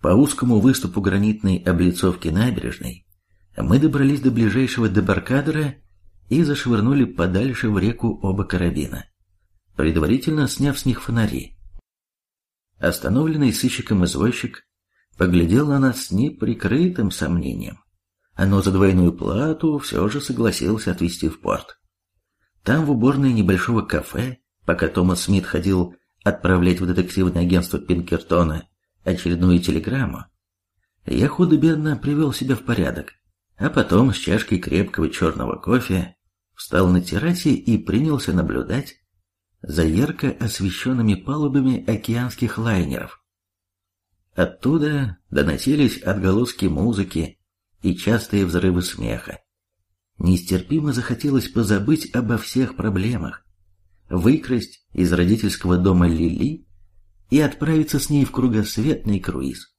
По узкому выступу гранитной облицовки набережной мы добрались до ближайшего дебаркадера и зашвырнули подальше в реку оба карабина, предварительно сняв с них фонари. Остановленный сыщиком извозчик поглядел на нас с неприкрытым сомнением, но за двойную плату все же согласился отвезти в порт. Там, в уборной небольшого кафе, пока Томас Смит ходил отправлять в детективное агентство Пинкертона очередную телеграмму, я худо-бедно привел себя в порядок, а потом с чашкой крепкого черного кофе встал на террасе и принялся наблюдать за ярко освещенными палубами океанских лайнеров. Оттуда доносились отголоски музыки и частые взрывы смеха. Нестерпимо захотелось позабыть обо всех проблемах, выкрасть из родительского дома Лили и отправиться с ней в кругосветный круиз.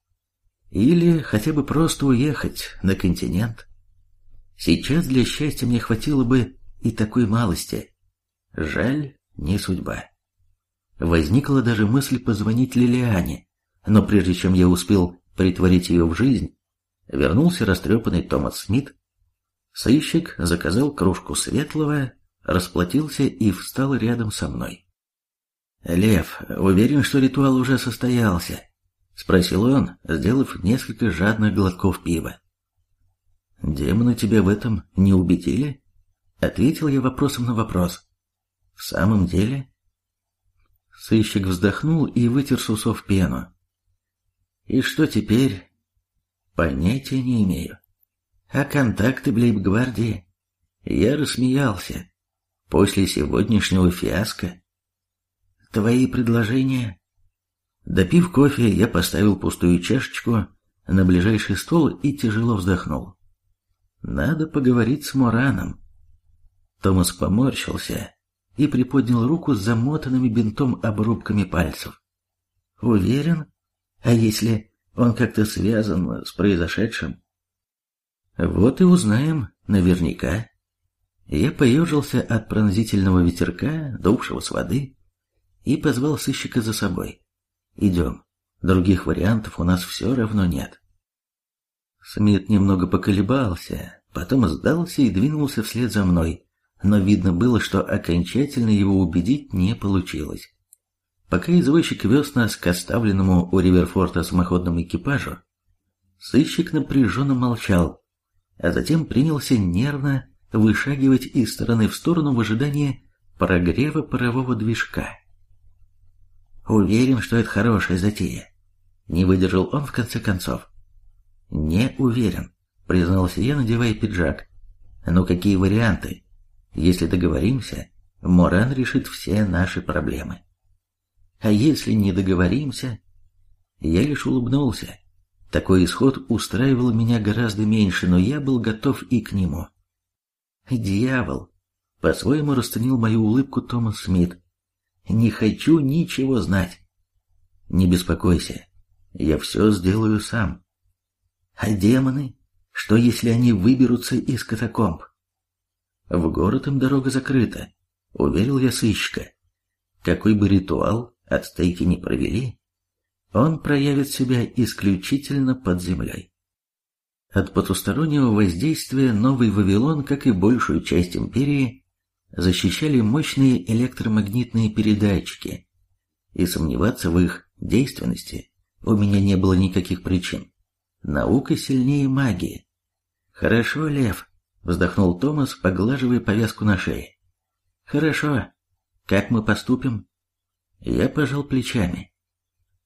Или хотя бы просто уехать на континент. Сейчас для счастья мне хватило бы и такой малости. Жаль, не судьба. Возникла даже мысль позвонить Лилиане, но прежде чем я успел притворить ее в жизнь, вернулся растрепанный Томас Смит. Сыщик заказал кружку светлого, расплатился и встал рядом со мной. «Лев, уверен, что ритуал уже состоялся?» — спросил он, сделав несколько жадных глотков пива. «Демоны тебя в этом не убедили?» — ответил я вопросом на вопрос. «В самом деле?» Сыщик вздохнул и вытер с усов пену. «И что теперь?» «Понятия не имею. А контакты Блейб-гвардии?» Я рассмеялся. После сегодняшнего фиаско Твои предложения?» Допив кофе, я поставил пустую чашечку на ближайший стол и тяжело вздохнул. «Надо поговорить с Мораном». Томас поморщился и приподнял руку с замотанными бинтом обрубками пальцев. «Уверен? А если он как-то связан с произошедшим?» «Вот и узнаем наверняка». Я поежился от пронзительного ветерка, дувшего с воды, и позвал сыщика за собой. «Идем. Других вариантов у нас все равно нет». Смит немного поколебался, потом сдался и двинулся вслед за мной, но видно было, что окончательно его убедить не получилось. Пока извозчик вез нас к оставленному у Риверфорта самоходному экипажу, сыщик напряженно молчал, а затем принялся нервно вышагивать из стороны в сторону в ожидании прогрева парового движка. Уверен, что это хорошая затея. Не выдержал он в конце концов. Не уверен, признался я, надевая пиджак. Ну какие варианты? Если договоримся, Моран решит все наши проблемы. А если не договоримся? Я лишь улыбнулся. Такой исход устраивал меня гораздо меньше, но я был готов и к нему. Дьявол! По-своему расценил мою улыбку Томас Смит. Не хочу ничего знать. Не беспокойся, я все сделаю сам. А демоны? Что, если они выберутся из катакомб? В город им дорога закрыта, уверил я сыщика. Какой бы ритуал от стейки не провели, он проявит себя исключительно под землей. От потустороннего воздействия Новый Вавилон, как и большую часть империи, защищали мощные электромагнитные передатчики, и сомневаться в их действенности у меня не было никаких причин. Наука сильнее магии. «Хорошо, Лев», — вздохнул Томас, поглаживая повязку на шее. «Хорошо. Как мы поступим?» Я пожал плечами.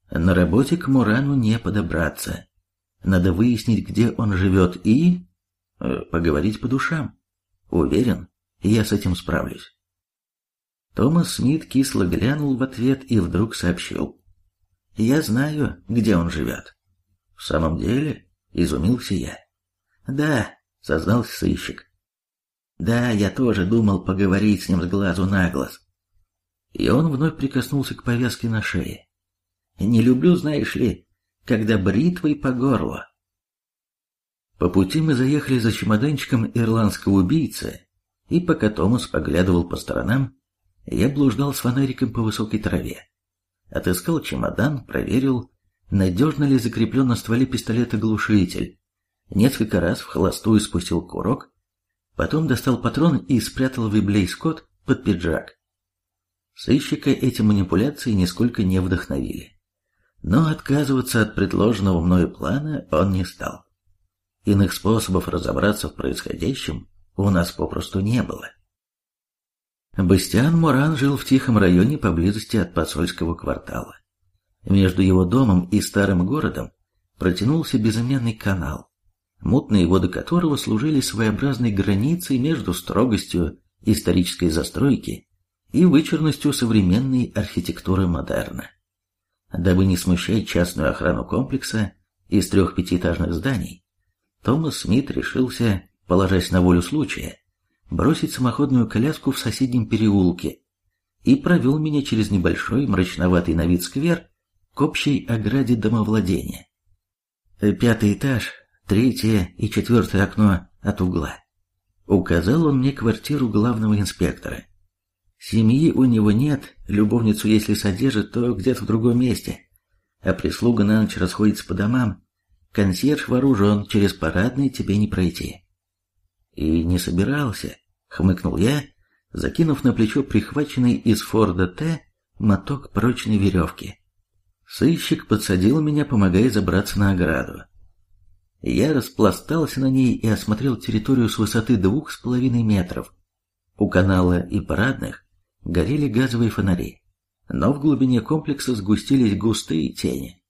На работе к Мурану не подобраться. Надо выяснить, где он живет, и... Э, поговорить по душам. Уверен, я с этим справлюсь. Томас Смит кисло глянул в ответ и вдруг сообщил. «Я знаю, где он живет». «В самом деле?» — изумился я. «Да», — сознался сыщик. «Да, я тоже думал поговорить с ним с глазу на глаз». И он вновь прикоснулся к повязке на шее. «Не люблю, знаешь ли, когда бритвой по горлу». По пути мы заехали за чемоданчиком ирландского убийцы, и пока Томас поглядывал по сторонам, я блуждал с фонариком по высокой траве. Отыскал чемодан, проверил, надежно ли закреплен на стволе пистолета глушитель. Несколько раз в холостую спустил курок, потом достал патрон и спрятал виблей Скотт под пиджак. Сыщика эти манипуляции нисколько не вдохновили. Но отказываться от предложенного мною плана он не стал. Иных способов разобраться в происходящем у нас попросту не было. Бастиан Муран жил в тихом районе поблизости от посольского квартала. Между его домом и старым городом протянулся безымянный канал, мутные воды которого служили своеобразной границей между строгостью исторической застройки и вычурностью современной архитектуры модерна. Дабы не смущать частную охрану комплекса из трех пятиэтажных зданий, Томас Смит решился, положась на волю случая, бросить самоходную коляску в соседнем переулке и провел меня через небольшой мрачноватый на вид сквер к общей ограде домовладения. Пятый этаж, третье и четвертое окно от угла. Указал он мне квартиру главного инспектора. Семьи у него нет, любовницу если содержит, то где-то в другом месте. А прислуга на ночь расходится по домам. Консьерж вооружен, через парадный тебе не пройти. И не собирался, хмыкнул я, закинув на плечо прихваченный из Форда Т моток прочной веревки. Сыщик подсадил меня, помогая забраться на ограду. Я распластался на ней и осмотрел территорию с высоты двух с половиной метров. У канала и парадных горели газовые фонари, но в глубине комплекса сгустились густые тени.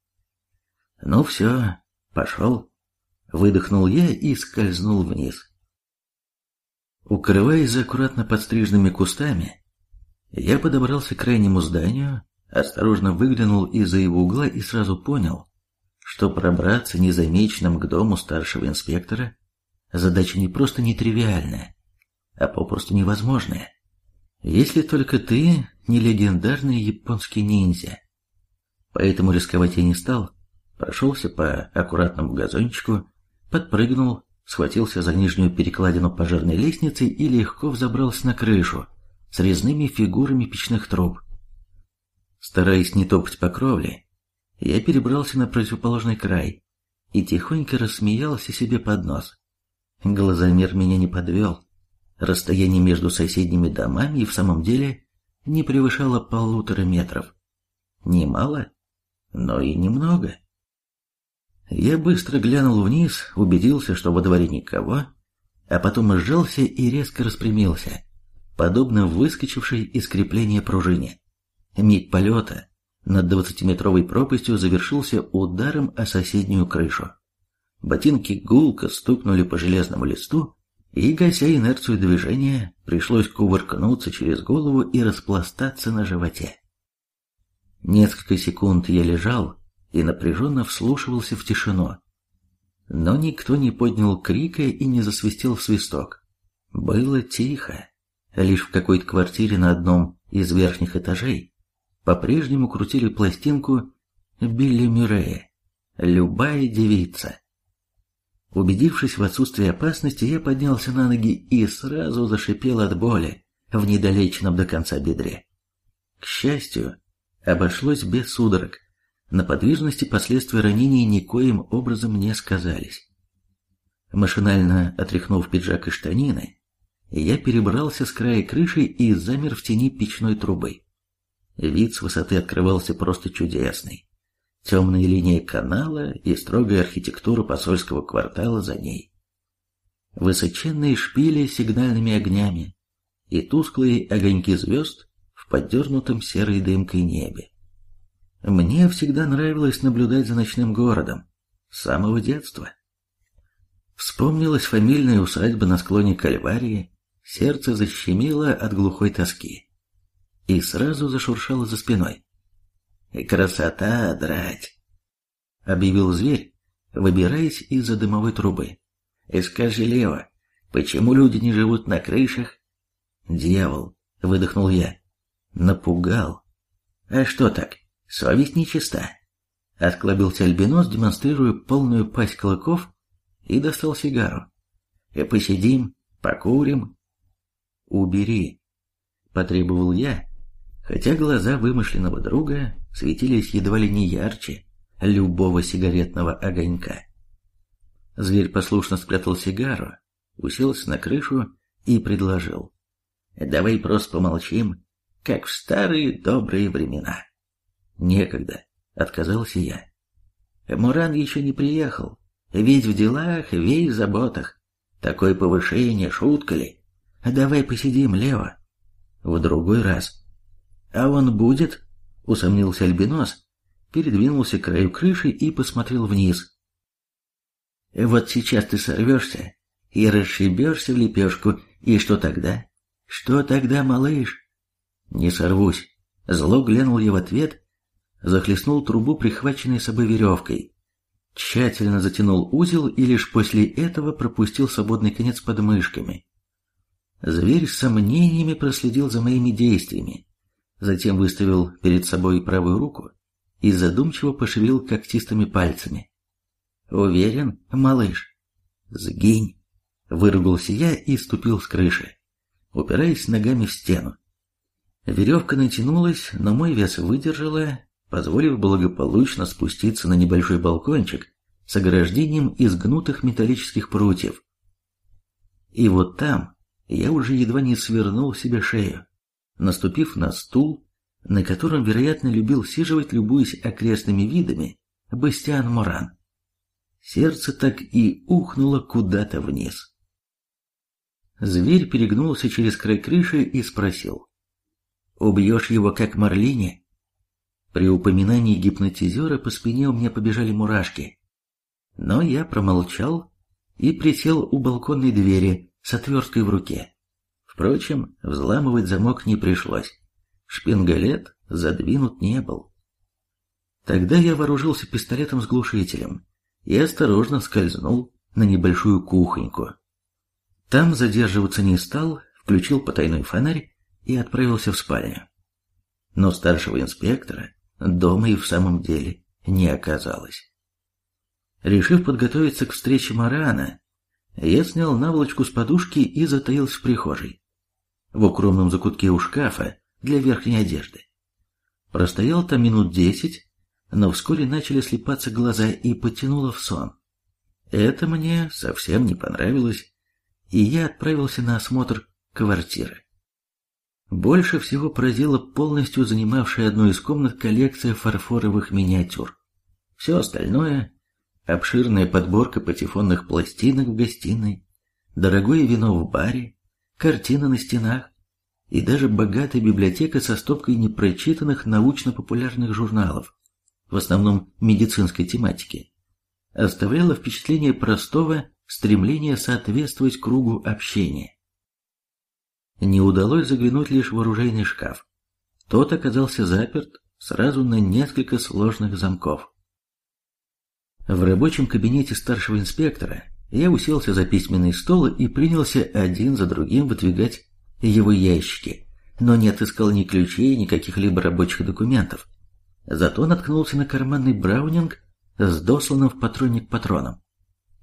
«Ну все, пошел», — выдохнул я и скользнул вниз. Укрываясь за аккуратно подстриженными кустами, я подобрался к крайнему зданию, осторожно выглянул из-за его угла и сразу понял, что пробраться незамеченным к дому старшего инспектора задача не просто нетривиальная, а попросту невозможная. Если только ты не легендарный японский ниндзя. Поэтому рисковать я не стал, прошелся по аккуратному газончику, подпрыгнул, схватился за нижнюю перекладину пожарной лестницы и легко взобрался на крышу с резными фигурами печных труб. Стараясь не топать по кровле, я перебрался на противоположный край и тихонько рассмеялся себе под нос. Глазомер меня не подвел. Расстояние между соседними домами и в самом деле не превышало полутора метров. Немало, но и немного. Я быстро глянул вниз, убедился, что во дворе никого, а потом сжался и резко распрямился, подобно выскочившей из крепления пружине. Миг полета, над двадцатиметровой пропастью завершился ударом о соседнюю крышу. Ботинки гулко стукнули по железному листу, и, гася инерцию движения, пришлось кувыркнуться через голову и распластаться на животе. Несколько секунд я лежал и напряженно вслушивался в тишину. Но никто не поднял крика и не засвистел в свисток. Было тихо. Лишь в какой-то квартире на одном из верхних этажей по-прежнему крутили пластинку Билли Мюррея «Любая девица». Убедившись в отсутствии опасности, я поднялся на ноги и сразу зашипел от боли в недолеченном до конца бедре. К счастью, обошлось без судорог. На подвижности последствия ранения никоим образом не сказались. Машинально отряхнув пиджак и штанины, я перебрался с края крыши и замер в тени печной трубы. Вид с высоты открывался просто чудесный. Темная линия канала и строгая архитектура посольского квартала за ней. Высоченные шпили с сигнальными огнями и тусклые огоньки звезд в поддернутом серой дымкой небе. Мне всегда нравилось наблюдать за ночным городом, с самого детства. Вспомнилась фамильная усадьба на склоне Кальварии, сердце защемило от глухой тоски и сразу зашуршало за спиной. «Красота, драть!» — объявил зверь, выбираясь из-за дымовой трубы. «И скажи, Лева, почему люди не живут на крышах?» «Дьявол!» — выдохнул я. «Напугал!» «А что так? Совесть нечиста!» Отклобился альбинос, демонстрируя полную пасть клыков, и достал сигару. «И посидим, покурим». «Убери!» — потребовал я, хотя глаза вымышленного друга светились едва ли не ярче, любого сигаретного огонька. Зверь послушно спрятал сигару, уселся на крышу и предложил. «Давай просто помолчим, как в старые добрые времена». «Некогда», — отказался я. Муран еще не приехал, ведь в делах, весь заботах. Такое повышение, шутка ли? Давай посидим, Лео. В другой раз. А он будет? Усомнился Альбинос, передвинулся к краю крыши и посмотрел вниз. Вот сейчас ты сорвешься и расшибешься в лепешку, и что тогда? Что тогда, малыш? Не сорвусь. Зло глянул я в ответ, захлестнул трубу, прихваченной собой веревкой. Тщательно затянул узел и лишь после этого пропустил свободный конец под мышками. Зверь с сомнениями проследил за моими действиями, затем выставил перед собой правую руку и задумчиво пошевелил когтистыми пальцами. «Уверен, малыш?» «Сгинь!» — выругался я и ступил с крыши, упираясь ногами в стену. Веревка натянулась, но мой вес выдержала, позволив благополучно спуститься на небольшой балкончик с ограждением из гнутых металлических прутьев. И вот там я уже едва не свернул себе шею, наступив на стул, на котором, вероятно, любил сиживать, любуясь окрестными видами, Бастиан Моран. Сердце так и ухнуло куда-то вниз. Зверь перегнулся через край крыши и спросил. «Убьешь его, как Марлине?» При упоминании гипнотизера по спине у меня побежали мурашки. Но я промолчал и присел у балконной двери с отверткой в руке. Впрочем, взламывать замок не пришлось. Шпингалет задвинут не был. Тогда я вооружился пистолетом с глушителем и осторожно скользнул на небольшую кухоньку. Там задерживаться не стал, включил потайной фонарь и отправился в спальню. Но старшего инспектора дома и в самом деле не оказалось. Решив подготовиться к встрече Марана, я снял наволочку с подушки и затаился в прихожей, в укромном закутке у шкафа для верхней одежды. Простоял там минут десять, но вскоре начали слепаться глаза и потянуло в сон. Это мне совсем не понравилось, и я отправился на осмотр квартиры. Больше всего поразила полностью занимавшая одну из комнат коллекция фарфоровых миниатюр. Все остальное – обширная подборка патефонных пластинок в гостиной, дорогое вино в баре, картины на стенах и даже богатая библиотека со стопкой непрочитанных научно-популярных журналов, в основном медицинской тематики, оставляла впечатление простого стремления соответствовать кругу общения. Не удалось заглянуть лишь в оружейный шкаф. Тот оказался заперт сразу на несколько сложных замков. В рабочем кабинете старшего инспектора я уселся за письменный стол и принялся один за другим выдвигать его ящики, но не отыскал ни ключей, ни каких-либо рабочих документов. Зато наткнулся на карманный браунинг с досланным в патронник патроном,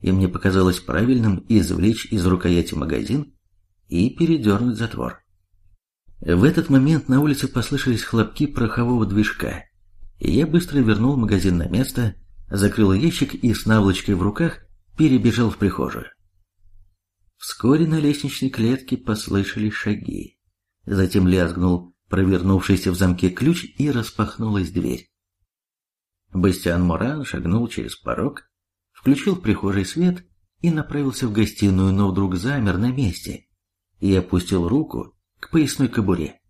и мне показалось правильным извлечь из рукояти магазин и передернуть затвор. В этот момент на улице послышались хлопки порохового движка, я быстро вернул магазин на место, закрыл ящик и с наволочкой в руках перебежал в прихожую. Вскоре на лестничной клетке послышались шаги. Затем лязгнул провернувшийся в замке ключ и распахнулась дверь. Бастиан Моран шагнул через порог, включил прихожей свет и направился в гостиную, но вдруг замер на месте, и опустил руку к поясной кобуре.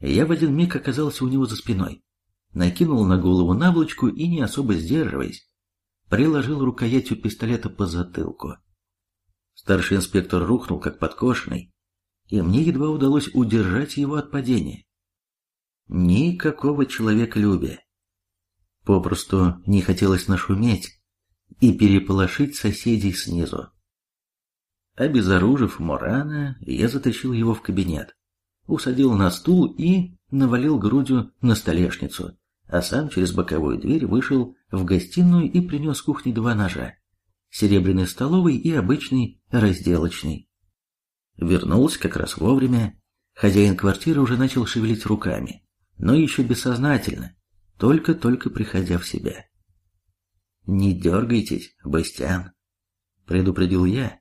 Я в один миг оказался у него за спиной, накинул на голову наволочку и, не особо сдерживаясь, приложил рукоятью пистолета по затылку. Старший инспектор рухнул, как подкошенный, и мне едва удалось удержать его от падения. Никакого человеколюбия. Попросту не хотелось нашуметь и переполошить соседей снизу. Обезоружив Морана, я затащил его в кабинет, усадил на стул и навалил грудью на столешницу, а сам через боковую дверь вышел в гостиную и принес с кухни два ножа, серебряный столовый и обычный разделочный. Вернулся как раз вовремя, хозяин квартиры уже начал шевелить руками, но еще бессознательно, только-только приходя в себя. «Не дергайтесь, Бастиан», — предупредил я,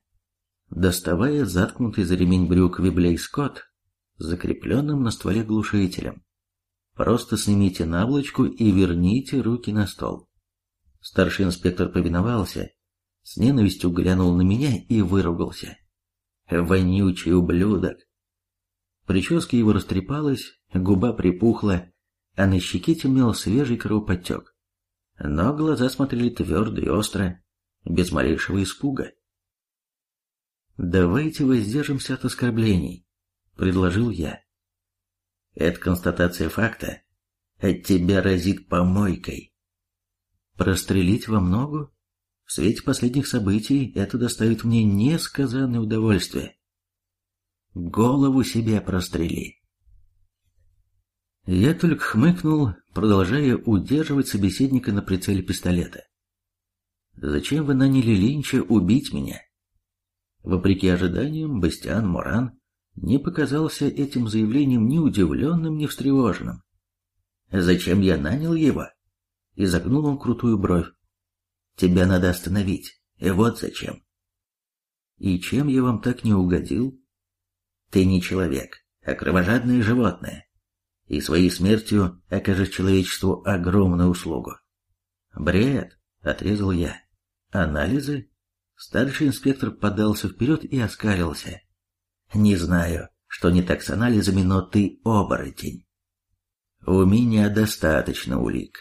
доставая заткнутый за ремень брюк Виблей Скотт, закрепленным на стволе глушителем. «Просто снимите наволочку и верните руки на стол». Старший инспектор повиновался, с ненавистью глянул на меня и выругался. «Вонючий ублюдок!» Прическа его растрепалась, губа припухла, а на щеке темнел свежий кровоподтек. Но глаза смотрели твердо и остро, без малейшего испуга. «Давайте воздержимся от оскорблений», — предложил я. «Это констатация факта. От тебя разит помойкой». «Прострелить во ногу? В свете последних событий это доставит мне несказанное удовольствие. Голову себе прострели». Я только хмыкнул, продолжая удерживать собеседника на прицеле пистолета. «Зачем вы наняли Линча убить меня?» Вопреки ожиданиям, Бастиан Моран не показался этим заявлением ни удивленным, ни встревоженным. «Зачем я нанял его?» И загнул он крутую бровь. «Тебя надо остановить. Вот зачем». «И чем я вам так не угодил?» «Ты не человек, а кровожадное животное. И своей смертью окажешь человечеству огромную услугу». «Бред!» — отрезал я. «Анализы Старший инспектор подался вперед и оскалился. «Не знаю, что не так с анализами, но ты оборотень». «У меня достаточно улик».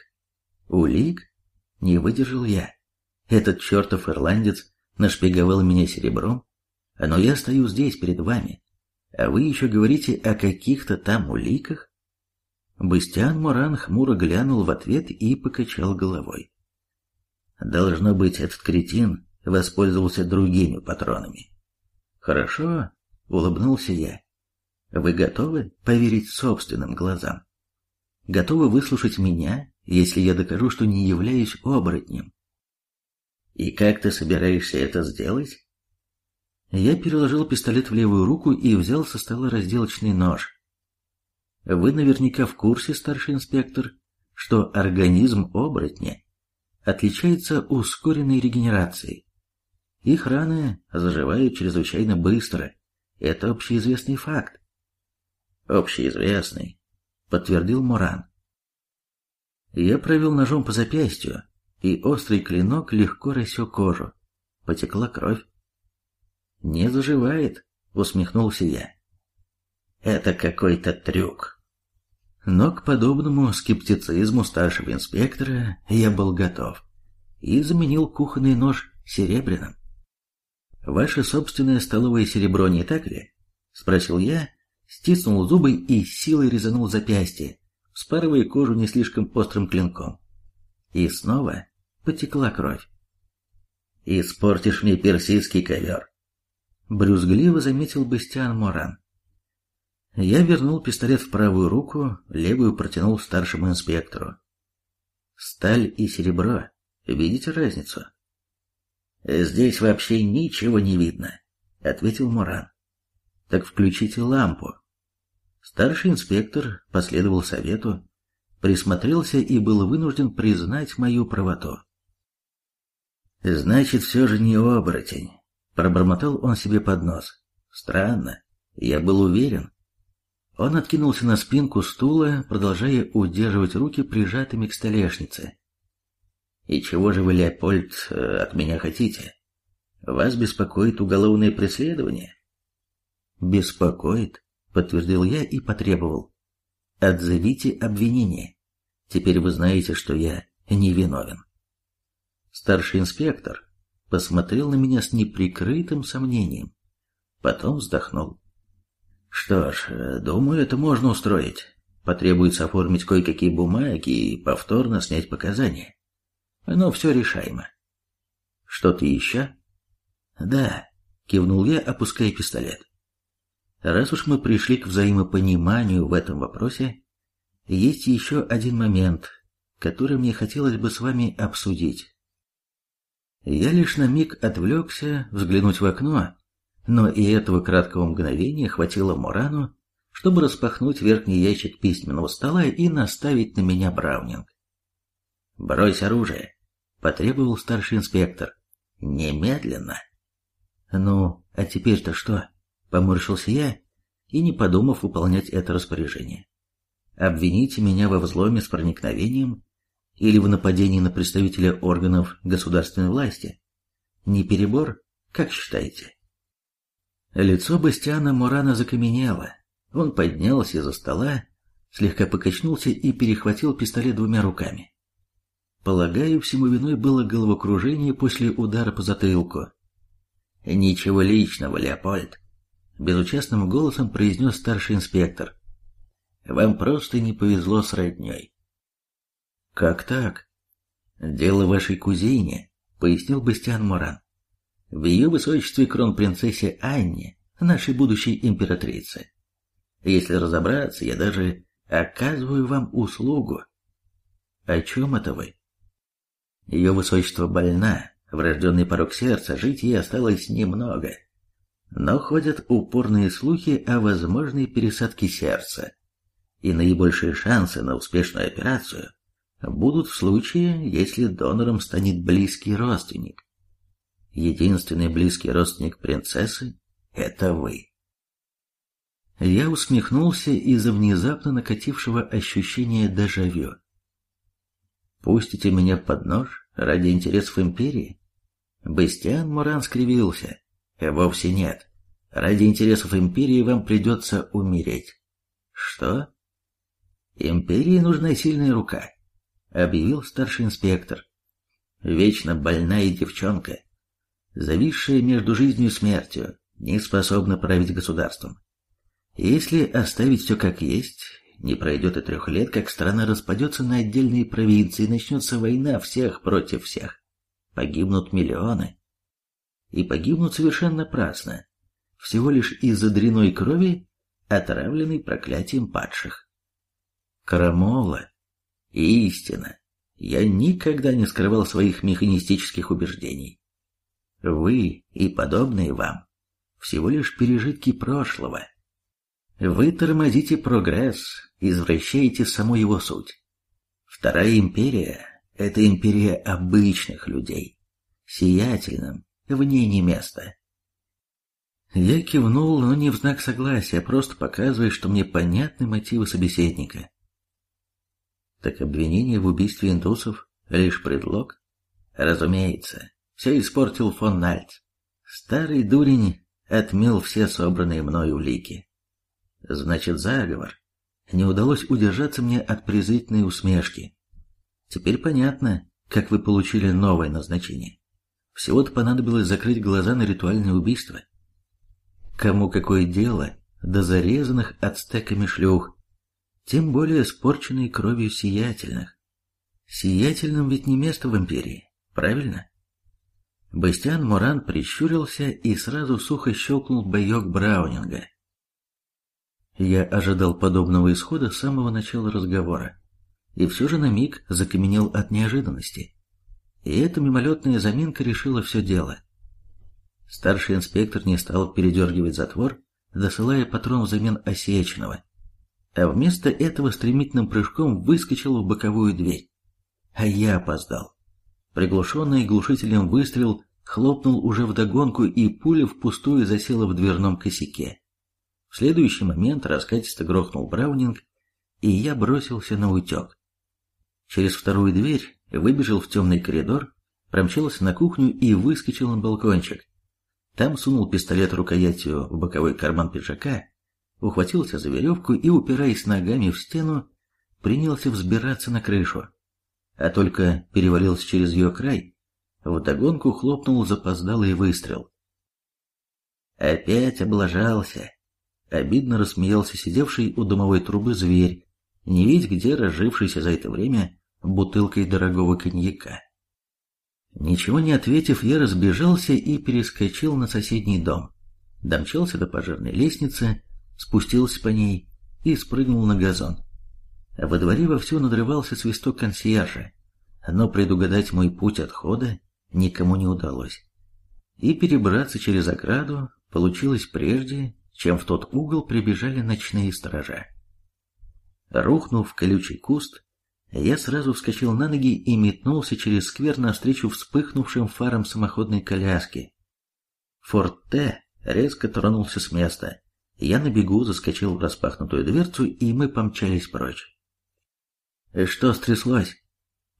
«Улик?» — не выдержал я. «Этот чертов ирландец нашпиговал меня серебром, но я стою здесь перед вами, а вы еще говорите о каких-то там уликах?» Бастиан Моран хмуро глянул в ответ и покачал головой. «Должно быть, этот кретин воспользовался другими патронами. «Хорошо», — улыбнулся я. «Вы готовы поверить собственным глазам? Готовы выслушать меня, если я докажу, что не являюсь оборотнем?» «И как ты собираешься это сделать?» Я переложил пистолет в левую руку и взял со стола разделочный нож. Вы наверняка в курсе, старший инспектор, что организм оборотня отличается ускоренной регенерацией. Их раны заживают чрезвычайно быстро. Это общеизвестный факт. Общеизвестный, подтвердил Муран. Я провел ножом по запястью, и острый клинок легко рассек кожу. Потекла кровь. «Не заживает», — усмехнулся я. «Это какой-то трюк». Но к подобному скептицизму старшего инспектора я был готов и заменил кухонный нож серебряным. «Ваше собственное столовое серебро, не так ли?» — спросил я, стиснул зубы и силой резанул запястье, спарывая кожу не слишком острым клинком. И снова потекла кровь. «Испортишь мне персидский ковер», — брюзгливо заметил Бастиан Моран. Я вернул пистолет в правую руку, левую протянул старшему инспектору. «Сталь и серебро. Видите разницу?» «Здесь вообще ничего не видно», — ответил Муран. «Так включите лампу». Старший инспектор последовал совету, присмотрелся и был вынужден признать мою правоту. «Значит, все же не оборотень», — пробормотал он себе под нос. «Странно, я был уверен». Он откинулся на спинку стула, продолжая удерживать руки прижатыми к столешнице. И чего же вы, Леопольд, э, от меня хотите? Вас беспокоит уголовное преследование? Беспокоит, подтвердил я и потребовал. Отзовите обвинение. Теперь вы знаете, что я невиновен. Старший инспектор посмотрел на меня с неприкрытым сомнением. Потом вздохнул. Что ж, э, думаю, это можно устроить. Потребуется оформить кое-какие бумаги и повторно снять показания. Но все решаемо. Что-то еще? Да, кивнул я, опуская пистолет. Раз уж мы пришли к взаимопониманию в этом вопросе, есть еще один момент, который мне хотелось бы с вами обсудить. Я лишь на миг отвлекся взглянуть в окно, но и этого краткого мгновения хватило Морану, чтобы распахнуть верхний ящик письменного стола и наставить на меня Браунинг. «Брось оружие!» Потребовал старший инспектор. Немедленно. Ну, а теперь-то что? Поморщился я и, не подумав выполнять это распоряжение. Обвините меня во взломе с проникновением или в нападении на представителя органов государственной власти. Не перебор, как считаете? Лицо Бастиана Мурана закаменело. Он поднялся из-за стола, слегка покачнулся и перехватил пистолет двумя руками. Полагаю, всему виной было головокружение после удара по затылку. «Ничего личного, Леопольд», — безучастным голосом произнес старший инспектор. «Вам просто не повезло с родней». «Как так?» «Дело вашей кузине», — пояснил Бастиан Моран. «В ее высочестве кронпринцессе Анне, нашей будущей императрице. Если разобраться, я даже оказываю вам услугу». «О чем это вы?» Ее высочество больна, врожденный порог сердца, жить ей осталось немного. Но ходят упорные слухи о возможной пересадке сердца, и наибольшие шансы на успешную операцию будут в случае, если донором станет близкий родственник. Единственный близкий родственник принцессы – это вы. Я усмехнулся из-за внезапно накатившего ощущения дежавю. Пустите меня под нож ради интересов империи? Бастиан Муран скривился. Вовсе нет. Ради интересов империи вам придется умереть. Что? Империи нужна сильная рука, объявил старший инспектор. Вечно больная девчонка, зависшая между жизнью и смертью, не способна править государством. Если оставить все как есть, не пройдет и трех лет, как страна распадется на отдельные провинции, начнется война всех против всех. Погибнут миллионы. И погибнут совершенно напрасно. Всего лишь из-за дряной крови, отравленной проклятием падших. Крамола. Истина. Я никогда не скрывал своих механистических убеждений. Вы и подобные вам всего лишь пережитки прошлого вы тормозите прогресс, извращаете саму его суть. Вторая империя – это империя обычных людей. Сиятельным в ней не место. Я кивнул, но не в знак согласия, просто показывая, что мне понятны мотивы собеседника. Так обвинение в убийстве индусов – лишь предлог? Разумеется, все испортил фон Нальц. Старый дурень отмел все собранные мною улики. Значит, заговор. Не удалось удержаться мне от презрительной усмешки. Теперь понятно, как вы получили новое назначение. Всего-то понадобилось закрыть глаза на ритуальное убийство. Кому какое дело до зарезанных ацтеками шлюх, тем более испорченной кровью сиятельных. Сиятельным ведь не место в империи, правильно? Бастиан Моран прищурился и сразу сухо щелкнул боек Браунинга. Я ожидал подобного исхода с самого начала разговора, и все же на миг закаменел от неожиданности. И эта мимолетная заминка решила все дело. Старший инспектор не стал передергивать затвор, досылая патрон взамен осечного, а вместо этого стремительным прыжком выскочил в боковую дверь. А я опоздал. Приглушенный глушителем выстрел хлопнул уже вдогонку, и пуля впустую засела в дверном косяке. В следующий момент раскатисто грохнул Браунинг, и я бросился на утек. Через вторую дверь выбежал в темный коридор, промчался на кухню и выскочил на балкончик. Там сунул пистолет рукоятью в боковой карман пиджака, ухватился за веревку и, упираясь ногами в стену, принялся взбираться на крышу. А только перевалился через ее край, вдогонку хлопнул запоздалый выстрел. Опять облажался. Обидно рассмеялся сидевший у домовой трубы зверь, не ведь где разжившийся за это время бутылкой дорогого коньяка. Ничего не ответив, я разбежался и перескочил на соседний дом. Домчался до пожарной лестницы, спустился по ней и спрыгнул на газон. Во дворе вовсю надрывался свисток консьержа, но предугадать мой путь отхода никому не удалось. И перебраться через ограду получилось прежде, чем в тот угол прибежали ночные сторожа. Рухнув в колючий куст, Я сразу вскочил на ноги и метнулся через сквер навстречу вспыхнувшим фарам самоходной коляски. Форт Т резко тронулся с места. Я на бегу заскочил в распахнутую дверцу, и мы помчались прочь. «Что стряслось?»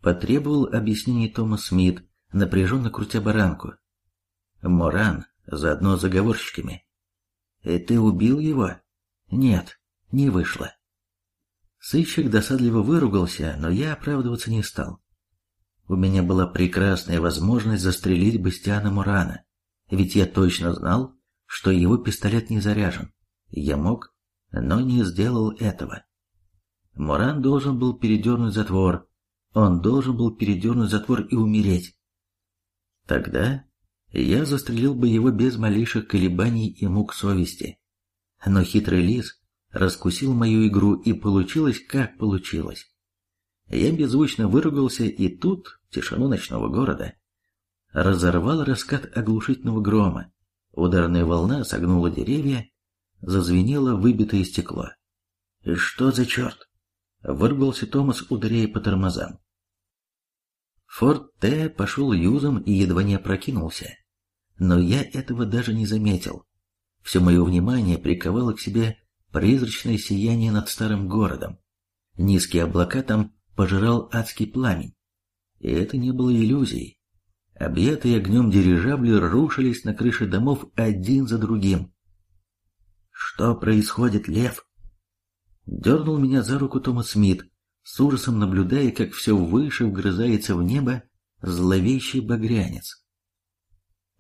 Потребовал объяснений Томас Смит, напряженно крутя баранку. «Моран, заодно с заговорщиками». «И ты убил его?» «Нет, не вышло». Сыщик досадливо выругался, но я оправдываться не стал. У меня была прекрасная возможность застрелить Бастиана Мурана, ведь я точно знал, что его пистолет не заряжен. Я мог, но не сделал этого. Муран должен был передернуть затвор, он должен был передернуть затвор и умереть. Тогда я застрелил бы его без малейших колебаний и мук совести. Но хитрый лис раскусил мою игру, и получилось, как получилось. Я беззвучно выругался, и тут, тишину ночного города, разорвал раскат оглушительного грома. Ударная волна согнула деревья, зазвенело выбитое стекло. «И что за черт?» — выругался Томас, ударяя по тормозам. Форд Т пошел юзом и едва не опрокинулся. Но я этого даже не заметил. Все мое внимание приковало к себе призрачное сияние над старым городом. Низкие облака там пожирал адский пламень. И это не было иллюзией. Объятые огнем дирижабли рушились на крыши домов один за другим. «Что происходит, Лев?» Дернул меня за руку Томас Смит, с ужасом наблюдая, как все выше вгрызается в небо зловещий багрянец.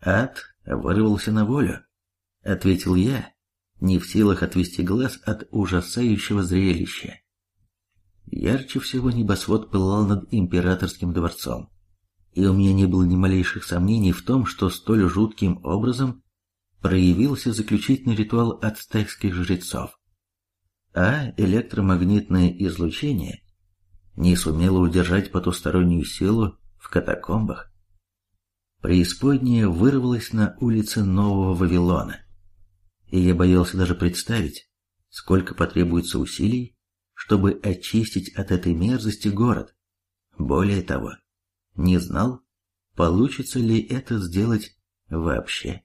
«Ад вырвался на волю», — ответил я, не в силах отвести глаз от ужасающего зрелища. Ярче всего небосвод пылал над императорским дворцом, и у меня не было ни малейших сомнений в том, что столь жутким образом проявился заключительный ритуал ацтекских жрецов. А электромагнитное излучение не сумело удержать потустороннюю силу в катакомбах. Преисподняя вырвалась на улицы Нового Вавилона и я боялся даже представить, сколько потребуется усилий, чтобы очистить от этой мерзости город. Более того, не знал, получится ли это сделать вообще.